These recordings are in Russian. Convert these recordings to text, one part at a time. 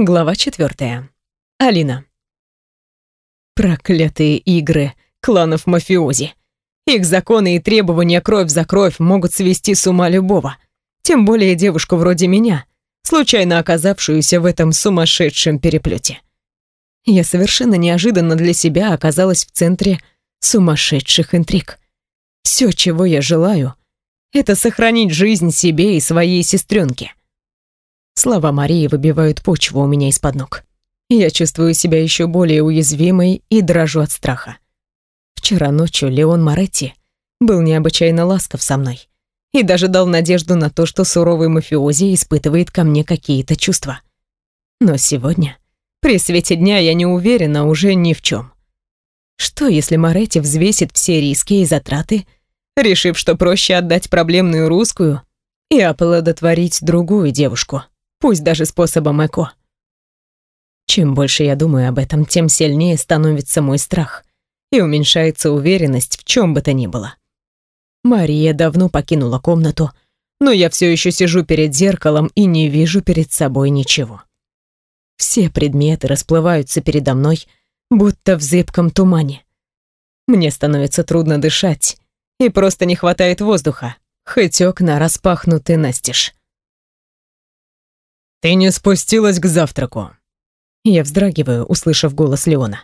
Глава четвертая. Алина. Проклятые игры кланов мафиози. Их законы и требования кровь за кровь могут свести с ума любого. Тем более девушку вроде меня, случайно оказавшуюся в этом сумасшедшем переплете. Я совершенно неожиданно для себя оказалась в центре сумасшедших интриг. Все, чего я желаю, это сохранить жизнь себе и своей сестренке. Слова Марии выбивают почву у меня из-под ног. Я чувствую себя еще более уязвимой и дрожу от страха. Вчера ночью Леон Моретти был необычайно ласков со мной и даже дал надежду на то, что суровый мафиози испытывает ко мне какие-то чувства. Но сегодня, при свете дня, я не уверена уже ни в чем. Что, если Моретти взвесит все риски и затраты, решив, что проще отдать проблемную русскую и оплодотворить другую девушку? Пусть даже способом ЭКО. Чем больше я думаю об этом, тем сильнее становится мой страх и уменьшается уверенность в чем бы то ни было. Мария давно покинула комнату, но я все еще сижу перед зеркалом и не вижу перед собой ничего. Все предметы расплываются передо мной, будто в зыбком тумане. Мне становится трудно дышать, и просто не хватает воздуха, хоть окна распахнуты настежь. «Ты не спустилась к завтраку?» Я вздрагиваю, услышав голос Леона.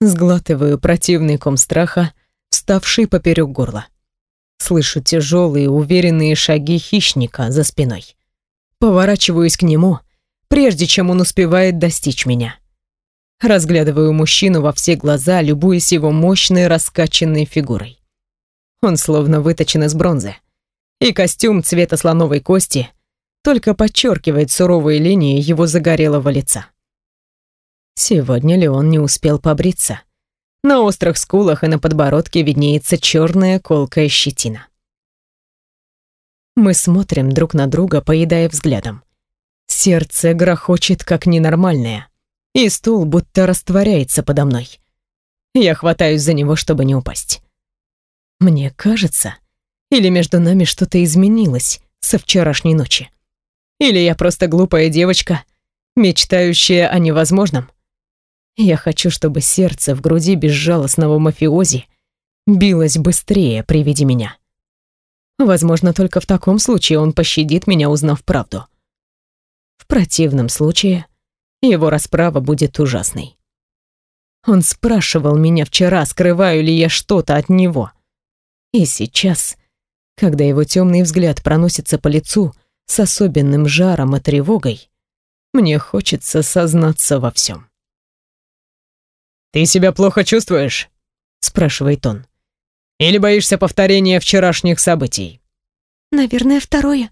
Сглатываю противный ком страха, вставший поперек горла. Слышу тяжелые, уверенные шаги хищника за спиной. Поворачиваюсь к нему, прежде чем он успевает достичь меня. Разглядываю мужчину во все глаза, любуясь его мощной раскачанной фигурой. Он словно выточен из бронзы. И костюм цвета слоновой кости только подчеркивает суровые линии его загорелого лица. Сегодня Леон не успел побриться. На острых скулах и на подбородке виднеется черная колкая щетина. Мы смотрим друг на друга, поедая взглядом. Сердце грохочет как ненормальное, и стул будто растворяется подо мной. Я хватаюсь за него, чтобы не упасть. Мне кажется, или между нами что-то изменилось со вчерашней ночи. Или я просто глупая девочка, мечтающая о невозможном? Я хочу, чтобы сердце в груди безжалостного мафиози билось быстрее при виде меня. Возможно, только в таком случае он пощадит меня, узнав правду. В противном случае его расправа будет ужасной. Он спрашивал меня вчера, скрываю ли я что-то от него. И сейчас, когда его темный взгляд проносится по лицу, с особенным жаром и тревогой, мне хочется сознаться во всем. «Ты себя плохо чувствуешь?» — спрашивает он. «Или боишься повторения вчерашних событий?» «Наверное, второе.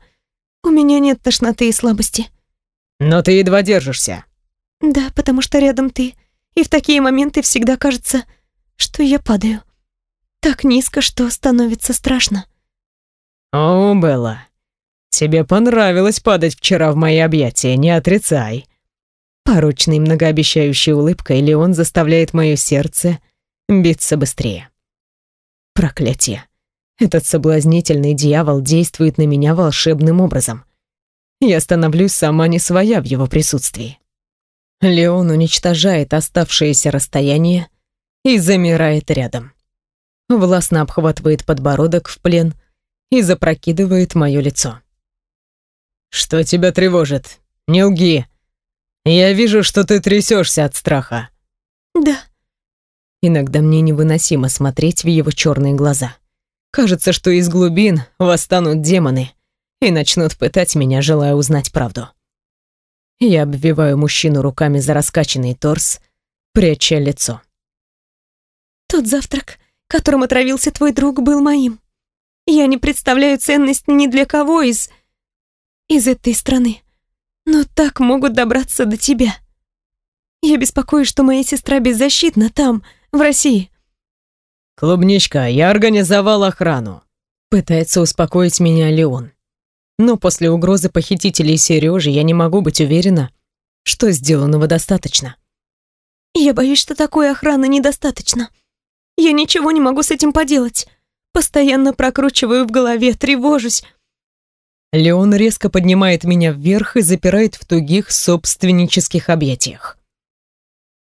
У меня нет тошноты и слабости». «Но ты едва держишься». «Да, потому что рядом ты, и в такие моменты всегда кажется, что я падаю. Так низко, что становится страшно». «О, Белла, Тебе понравилось падать вчера в мои объятия, не отрицай. Порочной многообещающей улыбкой Леон заставляет мое сердце биться быстрее. Проклятие. Этот соблазнительный дьявол действует на меня волшебным образом. Я становлюсь сама не своя в его присутствии. Леон уничтожает оставшееся расстояние и замирает рядом. Властно обхватывает подбородок в плен и запрокидывает мое лицо. «Что тебя тревожит? Не лги. Я вижу, что ты трясешься от страха». «Да». Иногда мне невыносимо смотреть в его черные глаза. Кажется, что из глубин восстанут демоны и начнут пытать меня, желая узнать правду. Я обвиваю мужчину руками за раскачанный торс, пряча лицо. «Тот завтрак, которым отравился твой друг, был моим. Я не представляю ценность ни для кого из из этой страны, но так могут добраться до тебя. Я беспокоюсь, что моя сестра беззащитна там, в России. Клубничка, я организовал охрану. Пытается успокоить меня Леон. Но после угрозы похитителей Сережи я не могу быть уверена, что сделанного достаточно. Я боюсь, что такой охраны недостаточно. Я ничего не могу с этим поделать. Постоянно прокручиваю в голове, тревожусь. Леон резко поднимает меня вверх и запирает в тугих собственнических объятиях.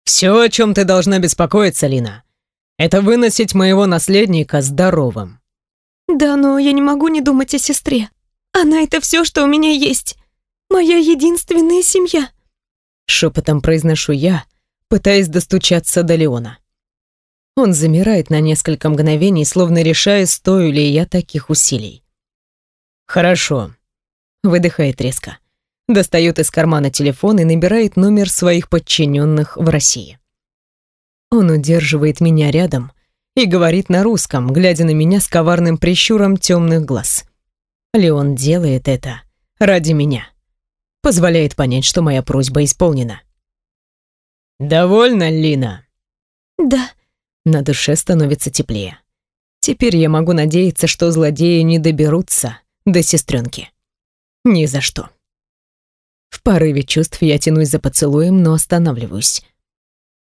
«Все, о чем ты должна беспокоиться, Лина, это выносить моего наследника здоровым». «Да, но я не могу не думать о сестре. Она — это все, что у меня есть. Моя единственная семья». Шепотом произношу я, пытаясь достучаться до Леона. Он замирает на несколько мгновений, словно решая, стою ли я таких усилий. «Хорошо», — выдыхает резко. Достает из кармана телефон и набирает номер своих подчиненных в России. Он удерживает меня рядом и говорит на русском, глядя на меня с коварным прищуром темных глаз. Леон делает это ради меня. Позволяет понять, что моя просьба исполнена. «Довольно, Лина?» «Да», на душе становится теплее. Теперь я могу надеяться, что злодеи не доберутся до сестренки. Ни за что. В порыве чувств я тянусь за поцелуем, но останавливаюсь.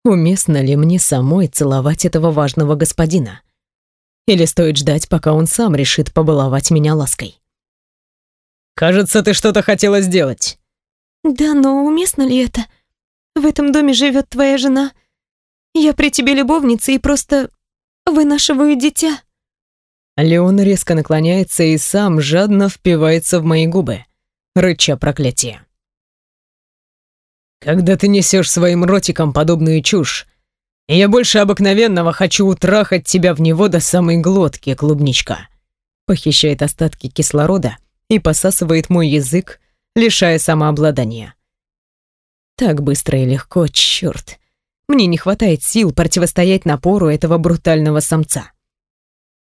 Уместно ли мне самой целовать этого важного господина? Или стоит ждать, пока он сам решит побаловать меня лаской? «Кажется, ты что-то хотела сделать». «Да, но уместно ли это? В этом доме живет твоя жена, я при тебе любовница и просто вынашиваю дитя». Леон резко наклоняется и сам жадно впивается в мои губы, рыча проклятие. «Когда ты несешь своим ротиком подобную чушь, я больше обыкновенного хочу утрахать тебя в него до самой глотки, клубничка», похищает остатки кислорода и посасывает мой язык, лишая самообладания. Так быстро и легко, черт. Мне не хватает сил противостоять напору этого брутального самца.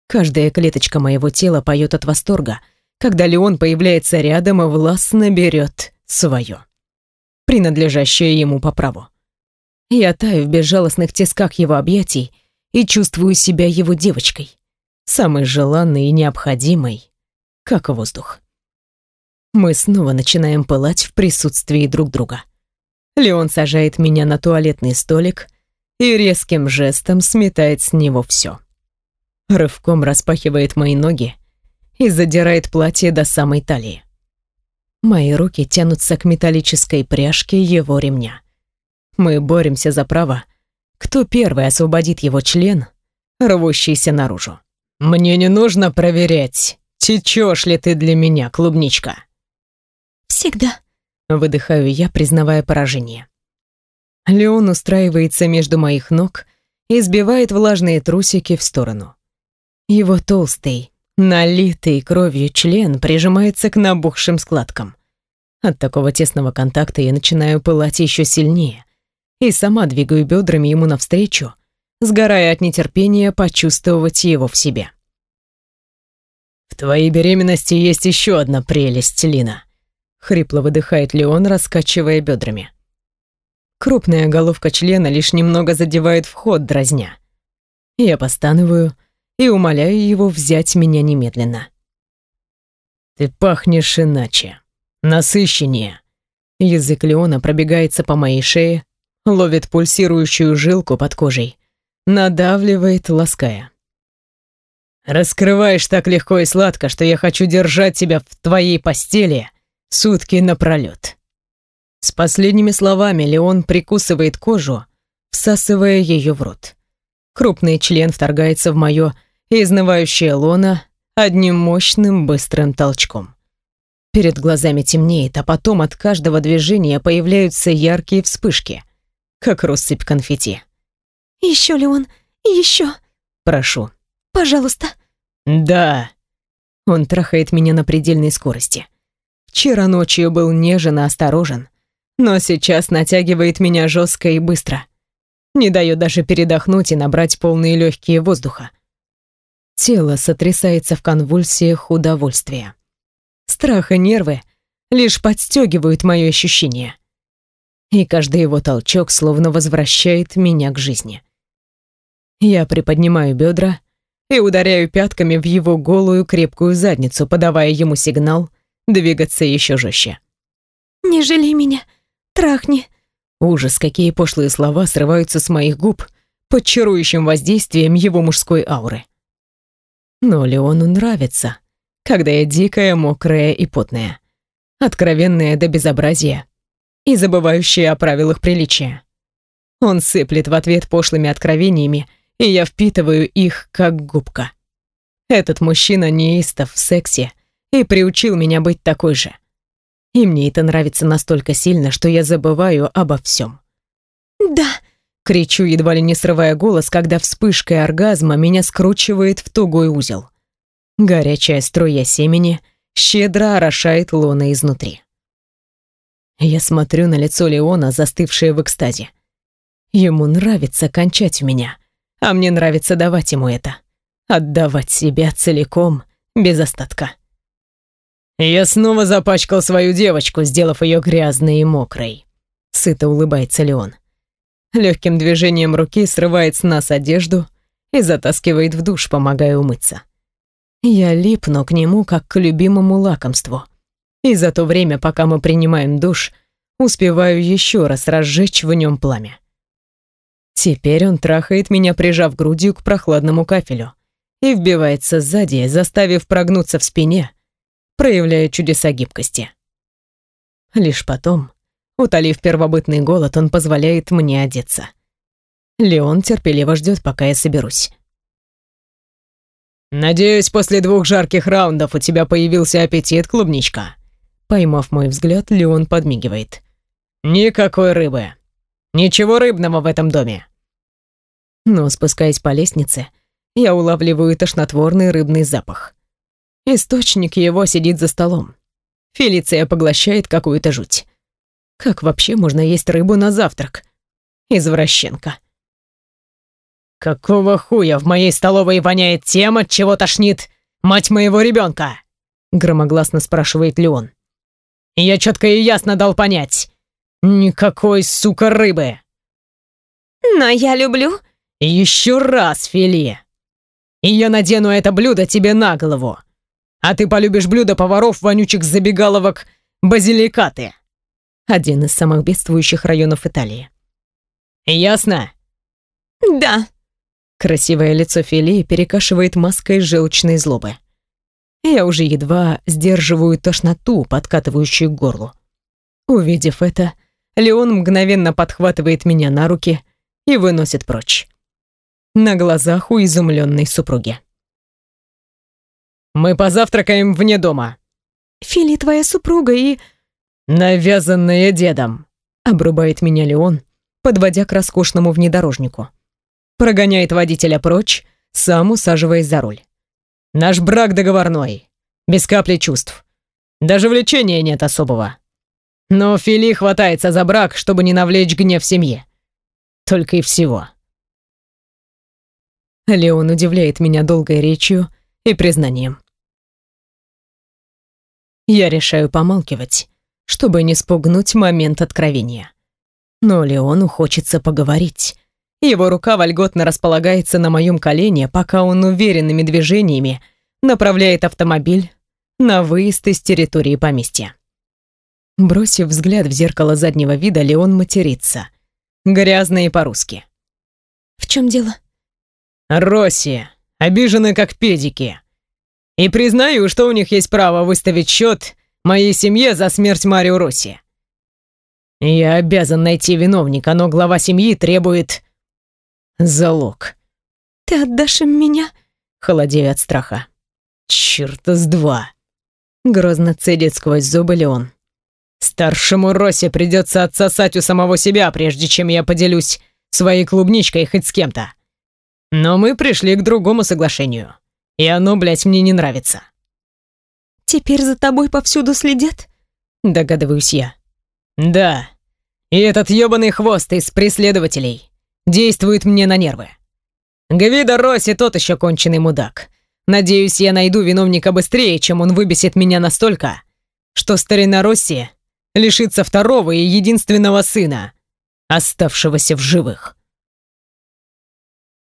Каждая клеточка моего тела поет от восторга, когда Леон появляется рядом и властно берет свое, принадлежащее ему по праву. Я таю в безжалостных тисках его объятий и чувствую себя его девочкой, самой желанной и необходимой, как воздух. Мы снова начинаем пылать в присутствии друг друга. Леон сажает меня на туалетный столик и резким жестом сметает с него все. Рывком распахивает мои ноги и задирает платье до самой талии. Мои руки тянутся к металлической пряжке его ремня. Мы боремся за право, кто первый освободит его член, рвущийся наружу. «Мне не нужно проверять, течешь ли ты для меня, клубничка». «Всегда», Выдыхаю я, признавая поражение. Леон устраивается между моих ног и сбивает влажные трусики в сторону. Его толстый, налитый кровью член прижимается к набухшим складкам. От такого тесного контакта я начинаю пылать еще сильнее и сама двигаю бедрами ему навстречу, сгорая от нетерпения почувствовать его в себе. «В твоей беременности есть еще одна прелесть, Лина», Хрипло выдыхает Леон, раскачивая бедрами. Крупная головка члена лишь немного задевает вход, дразня. Я постанываю и умоляю его взять меня немедленно. «Ты пахнешь иначе. Насыщеннее». Язык Леона пробегается по моей шее, ловит пульсирующую жилку под кожей, надавливает, лаская. «Раскрываешь так легко и сладко, что я хочу держать тебя в твоей постели Сутки напролет. С последними словами Леон прикусывает кожу, всасывая ее в рот. Крупный член вторгается в мое изнывающее лоно одним мощным быстрым толчком. Перед глазами темнеет, а потом от каждого движения появляются яркие вспышки, как россыпь конфетти. «Еще, Леон, еще!» «Прошу». «Пожалуйста». «Да». Он трахает меня на предельной скорости. Вчера ночью был нежен и осторожен, но сейчас натягивает меня жестко и быстро. Не дает даже передохнуть и набрать полные легкие воздуха. Тело сотрясается в конвульсиях удовольствия. Страх и нервы лишь подстегивают мое ощущение. И каждый его толчок словно возвращает меня к жизни. Я приподнимаю бедра и ударяю пятками в его голую крепкую задницу, подавая ему сигнал двигаться еще жестче. «Не жалей меня, трахни». Ужас, какие пошлые слова срываются с моих губ под чарующим воздействием его мужской ауры. Но Леону нравится, когда я дикая, мокрая и потная, откровенная до безобразия и забывающая о правилах приличия. Он сыплет в ответ пошлыми откровениями, и я впитываю их, как губка. Этот мужчина неистов в сексе и приучил меня быть такой же. И мне это нравится настолько сильно, что я забываю обо всем. «Да!» — кричу, едва ли не срывая голос, когда вспышкой оргазма меня скручивает в тугой узел. Горячая струя семени щедро орошает лона изнутри. Я смотрю на лицо Леона, застывшее в экстазе. Ему нравится кончать меня, а мне нравится давать ему это. Отдавать себя целиком, без остатка. «Я снова запачкал свою девочку, сделав ее грязной и мокрой», — сыто улыбается Леон. Легким движением руки срывает с нас одежду и затаскивает в душ, помогая умыться. Я липну к нему, как к любимому лакомству. И за то время, пока мы принимаем душ, успеваю еще раз разжечь в нем пламя. Теперь он трахает меня, прижав грудью к прохладному кафелю, и вбивается сзади, заставив прогнуться в спине, проявляя чудеса гибкости. Лишь потом, утолив первобытный голод, он позволяет мне одеться. Леон терпеливо ждет, пока я соберусь. «Надеюсь, после двух жарких раундов у тебя появился аппетит, клубничка?» Поймав мой взгляд, Леон подмигивает. «Никакой рыбы. Ничего рыбного в этом доме». Но, спускаясь по лестнице, я улавливаю тошнотворный рыбный запах. Источник его сидит за столом. Фелиция поглощает какую-то жуть. Как вообще можно есть рыбу на завтрак? Извращенка. «Какого хуя в моей столовой воняет тем, от чего тошнит мать моего ребенка?» Громогласно спрашивает Леон. «Я четко и ясно дал понять. Никакой, сука, рыбы!» «Но я люблю...» «Еще раз, Филия! И я надену это блюдо тебе на голову!» А ты полюбишь блюдо поваров вонючих забегаловок базиликаты. Один из самых бедствующих районов Италии. Ясно? Да. Красивое лицо Филии перекашивает маской желчной злобы. Я уже едва сдерживаю тошноту, подкатывающую к горлу. Увидев это, Леон мгновенно подхватывает меня на руки и выносит прочь. На глазах у изумленной супруги. Мы позавтракаем вне дома». «Фили твоя супруга и...» «Навязанная дедом», — обрубает меня Леон, подводя к роскошному внедорожнику. Прогоняет водителя прочь, сам усаживаясь за руль. «Наш брак договорной, без капли чувств. Даже влечения нет особого. Но Фили хватается за брак, чтобы не навлечь гнев семьи. Только и всего». Леон удивляет меня долгой речью и признанием. Я решаю помалкивать, чтобы не спугнуть момент откровения. Но Леону хочется поговорить. Его рука вольготно располагается на моем колене, пока он уверенными движениями направляет автомобиль на выезд из территории поместья. Бросив взгляд в зеркало заднего вида, Леон матерится. Грязно и по-русски. «В чем дело?» «Россия, обижены как педики. И признаю, что у них есть право выставить счет моей семье за смерть Марио Росси. Я обязан найти виновника, но глава семьи требует залог. Ты отдашь им меня? Холодею от страха. Чёрта с два. Грозно цедит сквозь зубы Леон. Старшему Росе придется отсосать у самого себя, прежде чем я поделюсь своей клубничкой хоть с кем-то. Но мы пришли к другому соглашению. И оно, блядь, мне не нравится. Теперь за тобой повсюду следят? Догадываюсь я. Да. И этот ёбаный хвост из преследователей действует мне на нервы. Гвида Росси тот еще конченый мудак. Надеюсь, я найду виновника быстрее, чем он выбесит меня настолько, что старина Росси лишится второго и единственного сына, оставшегося в живых.